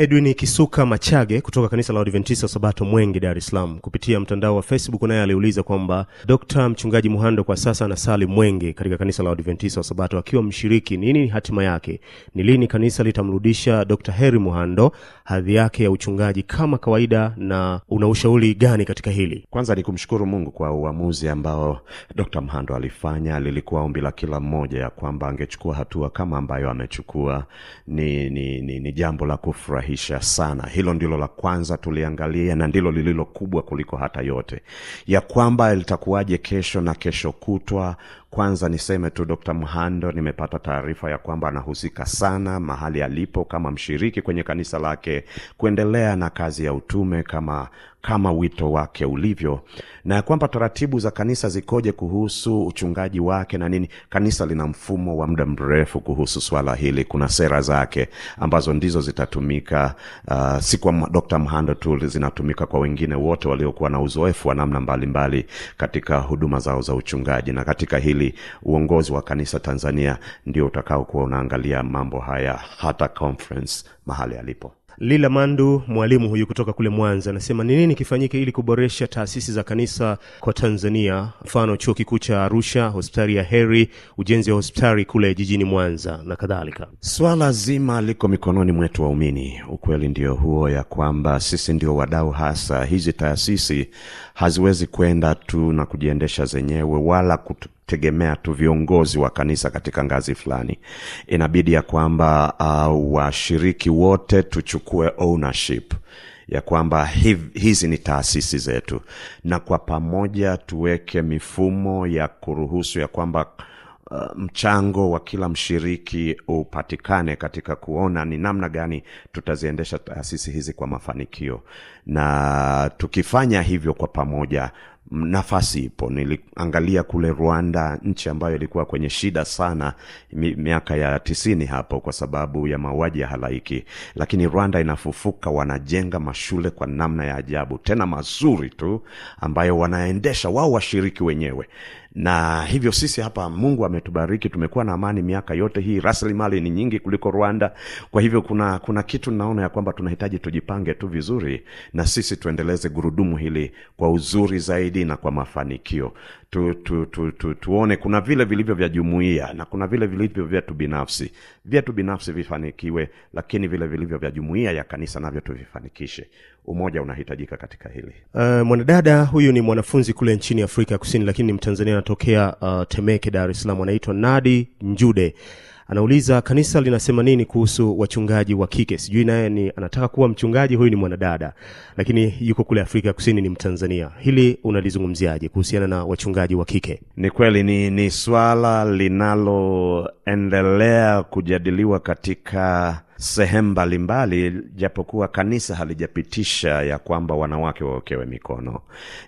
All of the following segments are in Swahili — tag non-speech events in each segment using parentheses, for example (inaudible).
edwin kisuka machage kutoka kanisa la adventista sabato mwenge dar es salaam. Kupitia mtandao wa facebook naye aliuliza kwamba dr mchungaji muhando kwa sasa anasali mwenge katika kanisa la adventista sabato akiwa mshiriki nini hatima yake? Ni lini kanisa litamrudisha dr heri muhando? Hadhi yake ya uchungaji kama kawaida na una ushauri gani katika hili? Kwanza ni kumshukuru mungu kwa uamuzi ambao dr mhando alifanya. Lilikuwa ombi la kila mmoja ya kwamba angechukua hatua kama ambayo amechukua. Ni, ni, ni, ni jambo la kufurahisha sana. Hilo ndilo la kwanza tuliangalia na ndilo lililo kubwa kuliko hata yote. Ya kwamba litakuwaje kesho na kesho kutwa kwanza niseme tu dr mhando nimepata taarifa ya kwamba anahusika sana mahali alipo kama mshiriki kwenye kanisa lake kuendelea na kazi ya utume kama kama wito wake ulivyo na ya kwamba taratibu za kanisa zikoje kuhusu uchungaji wake na nini. Kanisa lina mfumo wa muda mrefu kuhusu swala hili. Kuna sera zake ambazo ndizo zitatumika uh, si kwa dr mhando tu zinatumika kwa wengine wote waliokuwa na uzoefu wa namna mbalimbali mbali katika huduma zao za uchungaji. Na katika hili uongozi wa kanisa tanzania ndio utakaokuwa unaangalia mambo haya hata conference mahali alipo. Lila mandu mwalimu huyu kutoka kule mwanza anasema ni nini kifanyike ili kuboresha taasisi za kanisa kwa tanzania? Mfano chuo kikuu cha arusha hospitali ya heri ujenzi wa hospitali kule jijini mwanza na kadhalika. Swala zima liko mikononi mwetu waumini. Ukweli ndio huo ya kwamba sisi ndio wadau hasa. Hizi taasisi haziwezi kwenda tu na kujiendesha zenyewe wala kutu tegemea tu viongozi wa kanisa katika ngazi fulani. Inabidi ya kwamba uh, washiriki wote tuchukue ownership ya kwamba hizi ni taasisi zetu. Na kwa pamoja tuweke mifumo ya kuruhusu ya kwamba uh, mchango wa kila mshiriki upatikane katika kuona ni namna gani tutaziendesha taasisi hizi kwa mafanikio. Na tukifanya hivyo kwa pamoja nafasi ipo. Niliangalia kule rwanda nchi ambayo ilikuwa kwenye shida sana mi, miaka ya tisini hapo kwa sababu ya mauaji ya halaiki. Lakini rwanda inafufuka wanajenga mashule kwa namna ya ajabu tena mazuri tu ambayo wanaendesha wao washiriki wenyewe. Na hivyo sisi hapa mungu ametubariki tumekuwa na amani miaka yote hii rasilimali ni nyingi kuliko rwanda. Kwa hivyo kuna kuna kitu naona ya kwamba tunahitaji tujipange tu vizuri na sisi tuendeleze gurudumu hili kwa uzuri zaidi na kwa mafanikio. Tu, tu, tu, tu, tuone kuna vile vilivyo vya jumuiya na kuna vile vilivyo vyetu binafsi. Vyetu binafsi vifanikiwe lakini vile vilivyo vya jumuiya ya kanisa navyo tuvifanikishe. Umoja unahitajika katika hili. Uh, mwanadada huyu ni mwanafunzi kule nchini afrika ya kusini lakini ni mtanzania anatokea uh, temeke dar es salaam. Anaitwa nadi njude anauliza kanisa linasema nini kuhusu wachungaji wa kike? Sijui naye ni anataka kuwa mchungaji huyu ni mwanadada lakini yuko kule afrika kusini ni mtanzania. Hili unalizungumziaje kuhusiana na wachungaji wa kike? Ni kweli ni, ni swala linaloendelea kujadiliwa katika sehemu mbalimbali japokuwa kanisa halijapitisha ya kwamba wanawake waokewe mikono.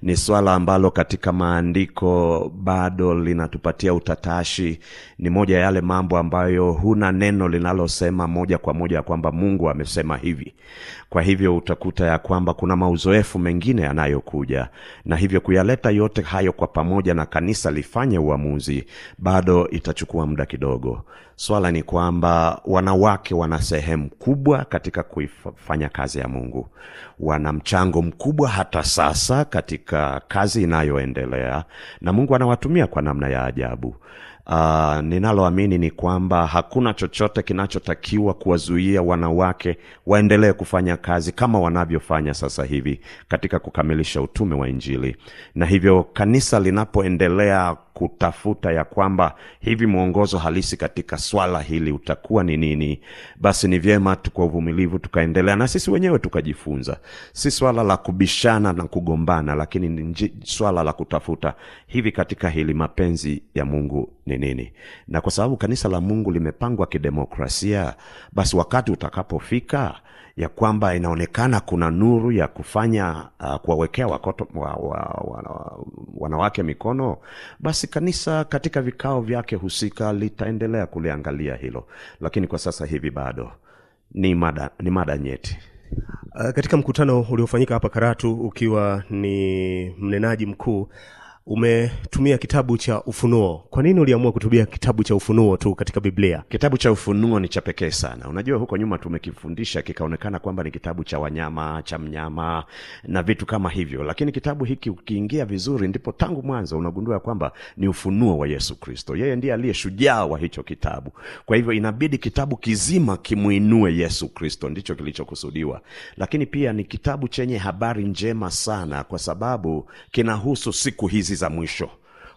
Ni swala ambalo katika maandiko bado linatupatia utatashi. Ni moja ya yale mambo ambayo huna neno linalosema moja kwa moja ya kwamba mungu amesema hivi. Kwa hivyo utakuta ya kwamba kuna mauzoefu mengine yanayokuja na hivyo kuyaleta yote hayo kwa pamoja na kanisa lifanye uamuzi bado itachukua muda kidogo. Swala ni kwamba wanawake wana sehemu kubwa katika kuifanya kazi ya mungu. Wana mchango mkubwa hata sasa katika kazi inayoendelea na mungu anawatumia kwa namna ya ajabu. Uh, ninaloamini ni kwamba hakuna chochote kinachotakiwa kuwazuia wanawake waendelee kufanya kazi kama wanavyofanya sasa hivi katika kukamilisha utume wa injili. Na hivyo kanisa linapoendelea kutafuta ya kwamba hivi mwongozo halisi katika swala hili utakuwa ni nini? Basi ni vyema tukwa uvumilivu tukaendelea na sisi wenyewe tukajifunza. Si swala la kubishana na kugombana lakini ni swala la kutafuta hivi katika hili mapenzi ya mungu ni nini? Na kwa sababu kanisa la mungu limepangwa kidemokrasia basi wakati utakapofika ya kwamba inaonekana kuna nuru ya kufanya uh, kuwawekea wa, wa, wa, wa, wanawake mikono basi kanisa katika vikao vyake husika litaendelea kuliangalia hilo. Lakini kwa sasa hivi bado ni mada, ni mada nyeti. Uh, katika mkutano uliofanyika hapa karatu ukiwa ni mnenaji mkuu umetumia kitabu cha ufunuo. Kwa nini uliamua kutumia kitabu cha ufunuo tu katika biblia? Kitabu cha ufunuo ni cha pekee sana. Unajua huko nyuma tumekifundisha kikaonekana kwamba ni kitabu cha wanyama cha mnyama na vitu kama hivyo. Lakini kitabu hiki ukiingia vizuri ndipo tangu mwanzo unagundua kwamba ni ufunuo wa yesu kristo. Yeye ndiye aliye shujaa wa hicho kitabu. Kwa hivyo inabidi kitabu kizima kimwinue yesu kristo. Ndicho kilichokusudiwa. Lakini pia ni kitabu chenye habari njema sana kwa sababu kinahusu siku hizi za mwisho.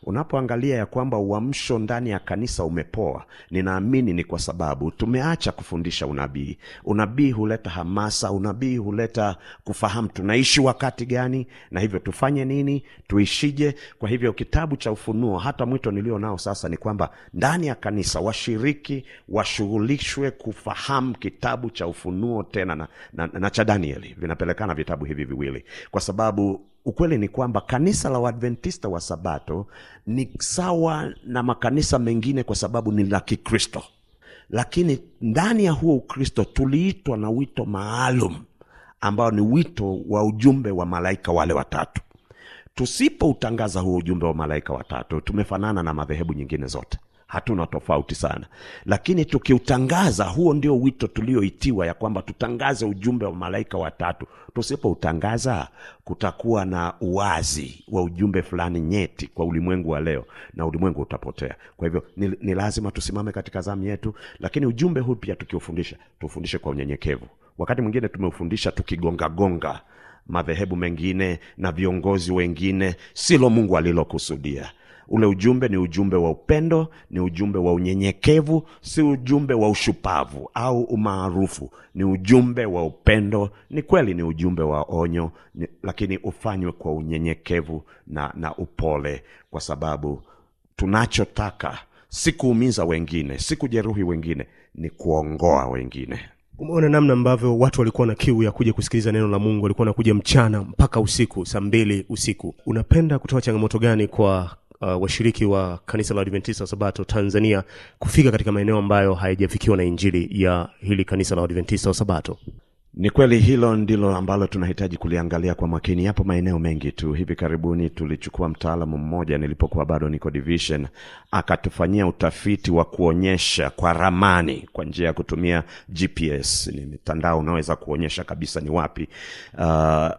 Unapoangalia ya kwamba uamsho ndani ya kanisa umepoa ninaamini ni kwa sababu tumeacha kufundisha unabii. Unabii huleta hamasa unabii huleta kufahamu tunaishi wakati gani na hivyo tufanye nini tuishije. Kwa hivyo kitabu cha ufunuo hata mwito nilio nao sasa ni kwamba ndani ya kanisa washiriki washughulishwe kufahamu kitabu cha ufunuo tena na, na, na cha danieli. Vinapelekana vitabu hivi viwili. Kwa sababu ukweli ni kwamba kanisa la uadventista wa sabato ni sawa na makanisa mengine kwa sababu ni la kikristo. Lakini ndani ya huo ukristo tuliitwa na wito maalum ambao ni wito wa ujumbe wa malaika wale watatu. Tusipoutangaza huo ujumbe wa malaika watatu tumefanana na madhehebu nyingine zote hatuna tofauti sana. Lakini tukiutangaza huo ndio wito tulioitiwa ya kwamba tutangaze ujumbe wa malaika watatu. Tusipoutangaza kutakuwa na uwazi wa ujumbe fulani nyeti kwa ulimwengu wa leo na ulimwengu utapotea. Kwa hivyo ni, ni lazima tusimame katika zamu yetu lakini ujumbe huu pia tukiufundisha tuufundishe kwa unyenyekevu. Wakati mwingine tumeufundisha tukigongagonga madhehebu mengine na viongozi wengine silo mungu alilokusudia ule ujumbe ni ujumbe wa upendo ni ujumbe wa unyenyekevu si ujumbe wa ushupavu au umaarufu. Ni ujumbe wa upendo ni kweli ni ujumbe wa onyo ni, lakini ufanywe kwa unyenyekevu na, na upole kwa sababu tunachotaka si kuumiza wengine si kujeruhi wengine ni kuongoa wengine. Umeona namna ambavyo watu walikuwa na kiu ya kuja kusikiliza neno la mungu walikuwa nakuja mchana mpaka usiku saa mbili usiku. Unapenda kutoa changamoto gani kwa uh, washiriki wa kanisa la adventista sabato tanzania kufika katika maeneo ambayo hayajafikiwa na injili ya hili kanisa la adventista sabato ni kweli hilo ndilo ambalo tunahitaji kuliangalia kwa makini. Yapo maeneo mengi tu. Hivi karibuni tulichukua mtaalamu mmoja nilipokuwa bado niko division akatufanyia utafiti wa kuonyesha kwa ramani kwa njia ya kutumia gps ni mtandao unaweza kuonyesha kabisa ni wapi. Uh,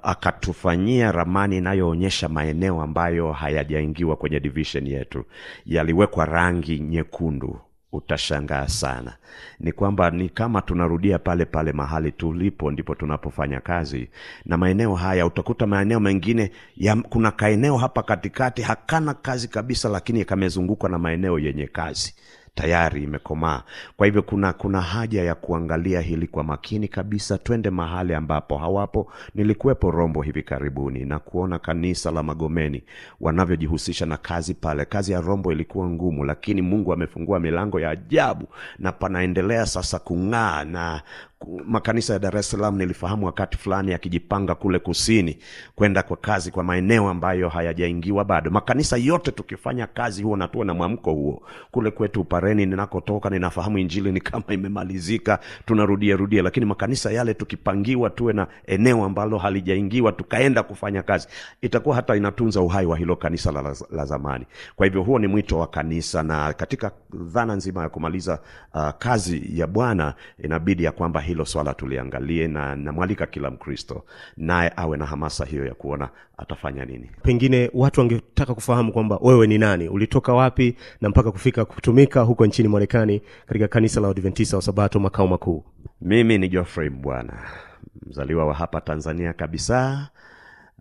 akatufanyia ramani inayoonyesha maeneo ambayo hayajaingiwa kwenye division yetu. Yaliwekwa rangi nyekundu utashangaa sana. Ni kwamba ni kama tunarudia pale pale mahali tulipo ndipo tunapofanya kazi. Na maeneo haya utakuta maeneo mengine ya, kuna kaeneo hapa katikati hakana kazi kabisa lakini kamezungukwa na maeneo yenye kazi tayari imekomaa. Kwa hivyo kuna kuna haja ya kuangalia hili kwa makini kabisa twende mahali ambapo hawapo. Nilikuwepo rombo hivi karibuni na kuona kanisa la magomeni wanavyojihusisha na kazi pale. Kazi ya rombo ilikuwa ngumu lakini mungu amefungua milango ya ajabu na panaendelea sasa kung'aa na makanisa ya dar es salaam nilifahamu wakati fulani yakijipanga kule kusini kwenda kwa kazi kwa maeneo ambayo hayajaingiwa bado. Makanisa yote tukifanya kazi huo na tuwe na mwamko huo kule kwetu upareni ninakotoka ninafahamu injili ni kama imemalizika tunarudia rudia. Lakini makanisa yale tukipangiwa tuwe na eneo ambalo halijaingiwa tukaenda kufanya kazi itakuwa hata inatunza uhai wa hilo kanisa la, la, la zamani. Kwa hivyo huo ni mwito wa kanisa na katika dhana nzima ya kumaliza uh, kazi ya bwana inabidi ya kwamba hilo swala tuliangalie na namwalika kila mkristo naye awe na hamasa hiyo ya kuona atafanya nini. Pengine watu wangetaka kufahamu kwamba wewe ni nani ulitoka wapi na mpaka kufika kutumika huko nchini marekani katika kanisa la adventista wa sabato makao makuu. Mimi ni geoffrey mbwana mzaliwa wa hapa tanzania kabisa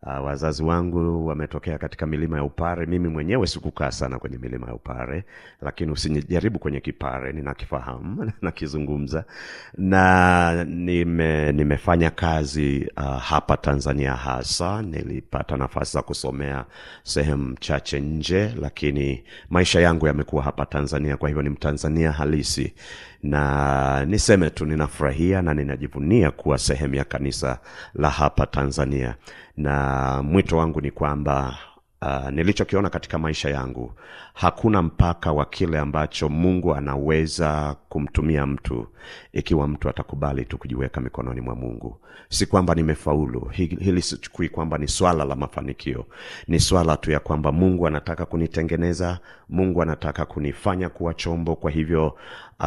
Uh, wazazi wangu wametokea katika milima ya upare. Mimi mwenyewe sikukaa sana kwenye milima ya upare lakini usinijaribu kwenye kipare ninakifahamu (laughs) nakizungumza. Na nime, nimefanya kazi uh, hapa tanzania hasa. Nilipata nafasi za kusomea sehemu chache nje lakini maisha yangu yamekuwa hapa tanzania kwa hivyo ni mtanzania halisi na niseme tu ninafurahia na ninajivunia kuwa sehemu ya kanisa la hapa tanzania. Na mwito wangu ni kwamba uh, nilichokiona katika maisha yangu hakuna mpaka wa kile ambacho mungu anaweza kumtumia mtu ikiwa mtu atakubali tu kujiweka mikononi mwa mungu. Si kwamba nimefaulu Hi- hili sichukui kwamba ni swala la mafanikio. Ni swala tu ya kwamba mungu anataka kunitengeneza mungu anataka kunifanya kuwa chombo. Kwa hivyo uh,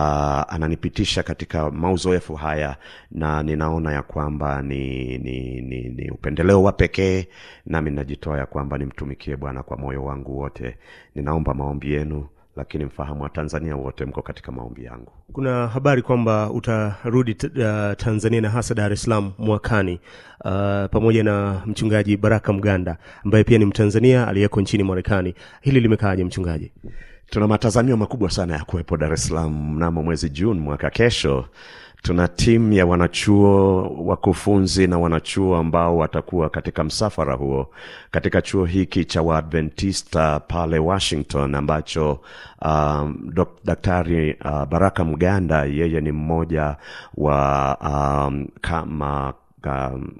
ananipitisha katika mauzoefu haya na ninaona ya kwamba ni, ni, ni, ni upendeleo wa pekee nami najitoa ya kwamba nimtumikie bwana kwa moyo wangu wote. Ninaomba maombi yenu lakini mfahamu wa tanzania wote mko katika maombi yangu. Kuna habari kwamba utarudi t- uh, tanzania na hasa dar es salaam mwakani uh, pamoja na mchungaji baraka mganda ambaye pia ni mtanzania aliyeko nchini marekani. Hili limekaaje mchungaji tuna matazamio makubwa sana ya kuwepo dar es salaam mnamo mwezi juni mwaka kesho. Tuna timu ya wanachuo wakufunzi na wanachuo ambao watakuwa katika msafara huo katika chuo hiki cha waadventista pale washington ambacho um, dok, daktari uh, baraka mganda yeye ni mmoja wa um, kama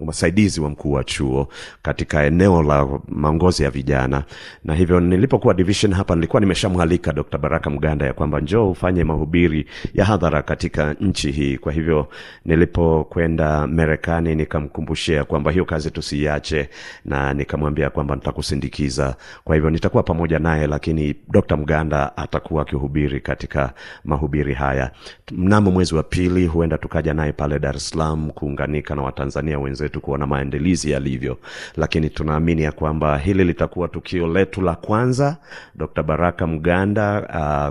wasaidizi wa mkuu wa chuo katika eneo la maongozi ya vijana. Na hivyo nilipokuwa division hapa nilikuwa nimeshamwalika dr baraka mganda ya kwamba njoo ufanye mahubiri ya hadhara katika nchi hii. Kwa hivyo nilipokwenda merekani nikamkumbushia kwamba hiyo kazi tusiiache na nikamwambia kwamba nitakusindikiza. Kwa hivyo nitakuwa pamoja naye lakini dr mganda atakuwa akihubiri katika mahubiri haya. Mnamo mwezi wa pili huenda tukaja naye pale dar es salaam kuunganika na watanzania wenzetu kuona maandalizi yalivyo. Lakini tunaamini ya kwamba hili litakuwa tukio letu la kwanza. Dr baraka mganda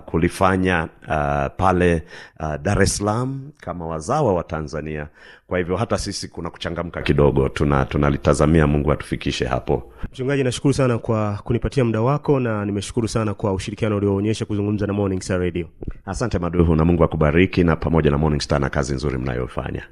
uh, kulifanya uh, pale uh, dar es salaam kama wazawa wa tanzania. Kwa hivyo hata sisi kuna kuchangamka kidogo. Tunalitazamia tuna tunalitazamia mungu atufikishe hapo. Mchungaji nashukuru sana kwa kunipatia muda wako na nimeshukuru sana kwa ushirikiano ulioonyesha kuzungumza na morning star radio. Asante maduhu na mungu akubariki na pamoja na morning star na kazi nzuri mnayofanya